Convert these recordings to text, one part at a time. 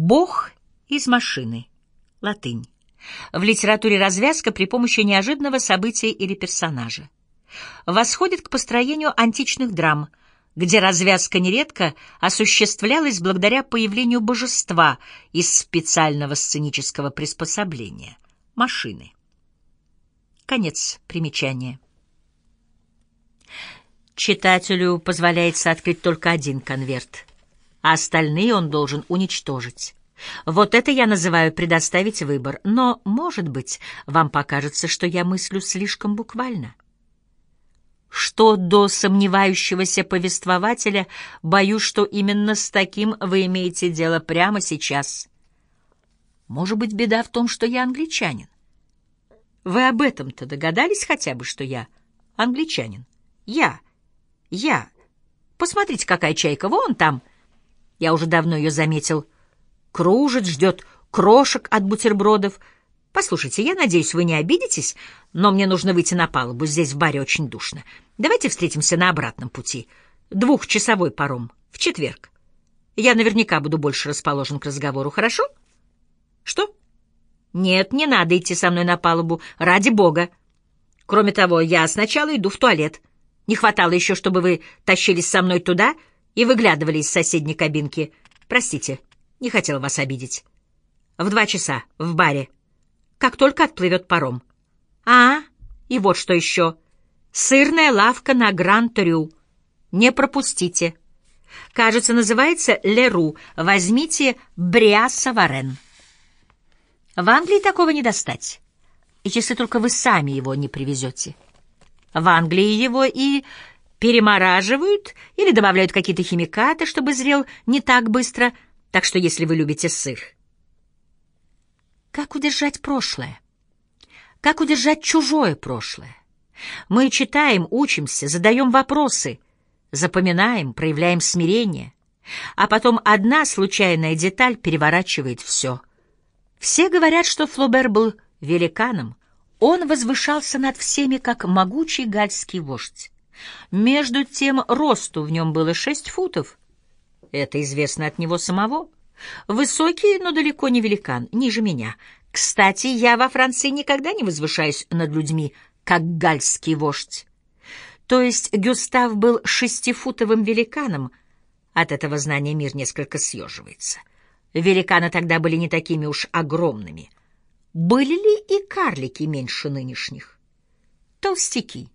Бог из машины. Латынь. В литературе развязка при помощи неожиданного события или персонажа. Восходит к построению античных драм, где развязка нередко осуществлялась благодаря появлению божества из специального сценического приспособления — машины. Конец примечания. Читателю позволяется открыть только один конверт, а остальные он должен уничтожить. Вот это я называю предоставить выбор, но, может быть, вам покажется, что я мыслю слишком буквально. Что до сомневающегося повествователя, боюсь, что именно с таким вы имеете дело прямо сейчас. Может быть, беда в том, что я англичанин. Вы об этом-то догадались хотя бы, что я англичанин? Я, я. Посмотрите, какая чайка, вон там. Я уже давно ее заметил — кружит, ждет крошек от бутербродов. Послушайте, я надеюсь, вы не обидитесь, но мне нужно выйти на палубу, здесь в баре очень душно. Давайте встретимся на обратном пути. Двухчасовой паром, в четверг. Я наверняка буду больше расположен к разговору, хорошо? Что? Нет, не надо идти со мной на палубу, ради бога. Кроме того, я сначала иду в туалет. Не хватало еще, чтобы вы тащились со мной туда и выглядывали из соседней кабинки. Простите, — не хотел вас обидеть. В два часа, в баре. Как только отплывет паром. А, и вот что еще. Сырная лавка на Гран-Трю. Не пропустите. Кажется, называется Леру. Возьмите Бриаса Варен. В Англии такого не достать. Если только вы сами его не привезете. В Англии его и перемораживают или добавляют какие-то химикаты, чтобы зрел не так быстро — так что если вы любите сыр... Как удержать прошлое? Как удержать чужое прошлое? Мы читаем, учимся, задаем вопросы, запоминаем, проявляем смирение, а потом одна случайная деталь переворачивает все. Все говорят, что Флобер был великаном. Он возвышался над всеми, как могучий гальский вождь. Между тем росту в нем было шесть футов, это известно от него самого. Высокий, но далеко не великан, ниже меня. Кстати, я во Франции никогда не возвышаюсь над людьми, как гальский вождь. То есть Гюстав был шестифутовым великаном. От этого знания мир несколько съеживается. Великаны тогда были не такими уж огромными. Были ли и карлики меньше нынешних? Толстяки.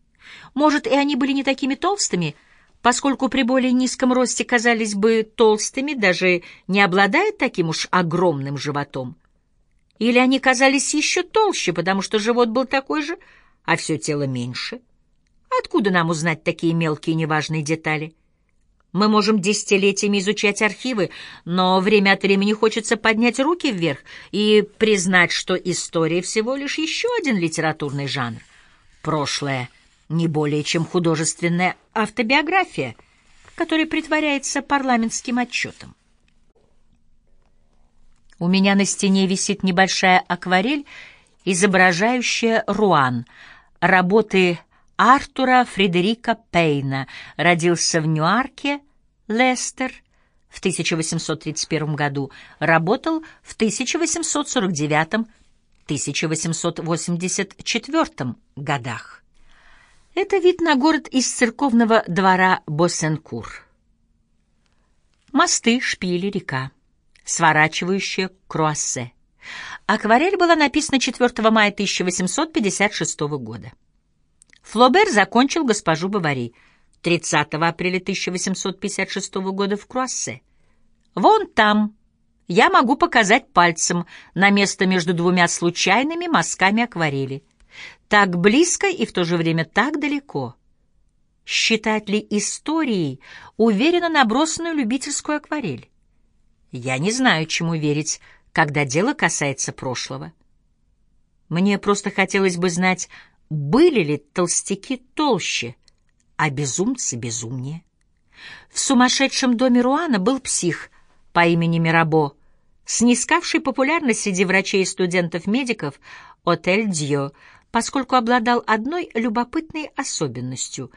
Может, и они были не такими толстыми, поскольку при более низком росте казались бы толстыми, даже не обладая таким уж огромным животом. Или они казались еще толще, потому что живот был такой же, а все тело меньше. Откуда нам узнать такие мелкие неважные детали? Мы можем десятилетиями изучать архивы, но время от времени хочется поднять руки вверх и признать, что история всего лишь еще один литературный жанр. Прошлое — не более чем художественная автобиография, которая притворяется парламентским отчетом. У меня на стене висит небольшая акварель, изображающая Руан, работы Артура Фредерика Пейна, родился в Ньюарке, Лестер, в 1831 году, работал в 1849-1884 годах. Это вид на город из церковного двора Боссенкур. Мосты, шпили, река, сворачивающая Круассе. Акварель была написана 4 мая 1856 года. Флобер закончил госпожу Бавари 30 апреля 1856 года в Круассе. Вон там я могу показать пальцем на место между двумя случайными мазками акварели — так близко и в то же время так далеко. Считать ли историей уверенно набросанную любительскую акварель? Я не знаю, чему верить, когда дело касается прошлого. Мне просто хотелось бы знать, были ли толстяки толще, а безумцы безумнее. В сумасшедшем доме Руана был псих по имени Мирабо, снискавший популярность среди врачей и студентов-медиков «Отель Дьо», поскольку обладал одной любопытной особенностью.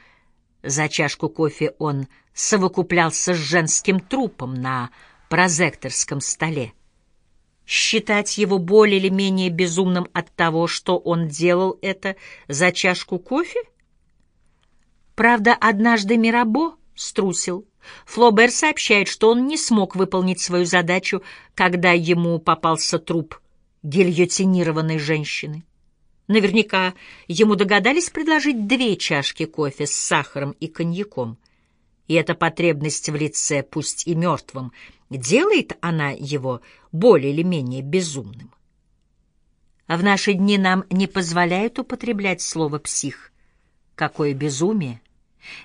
За чашку кофе он совокуплялся с женским трупом на прозекторском столе. считать его более или менее безумным от того, что он делал это за чашку кофе? Правда, однажды Мирабо струсил. Флобер сообщает, что он не смог выполнить свою задачу, когда ему попался труп гильотинированной женщины. Наверняка ему догадались предложить две чашки кофе с сахаром и коньяком. И эта потребность в лице, пусть и мертвом, делает она его более или менее безумным. А в наши дни нам не позволяют употреблять слово «псих». Какое безумие!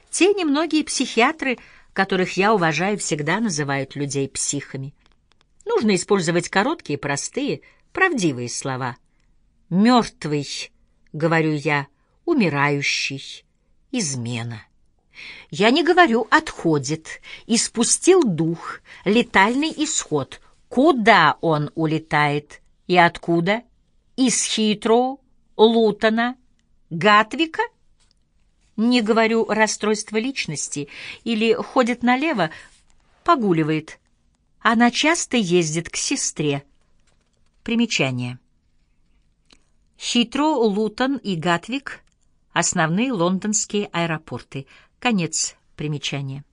Те немногие психиатры, которых я уважаю, всегда называют людей психами. Нужно использовать короткие, простые, правдивые слова. «Мертвый», — говорю я, — «умирающий», «измена». Я не говорю «отходит», «испустил дух», «летальный исход». Куда он улетает и откуда? Из Хитроу, Лутона, Гатвика? Не говорю расстройство личности или ходит налево, погуливает. Она часто ездит к сестре. Примечание. Хитроу, Лутон и Гатвик — основные лондонские аэропорты — Конец примечания.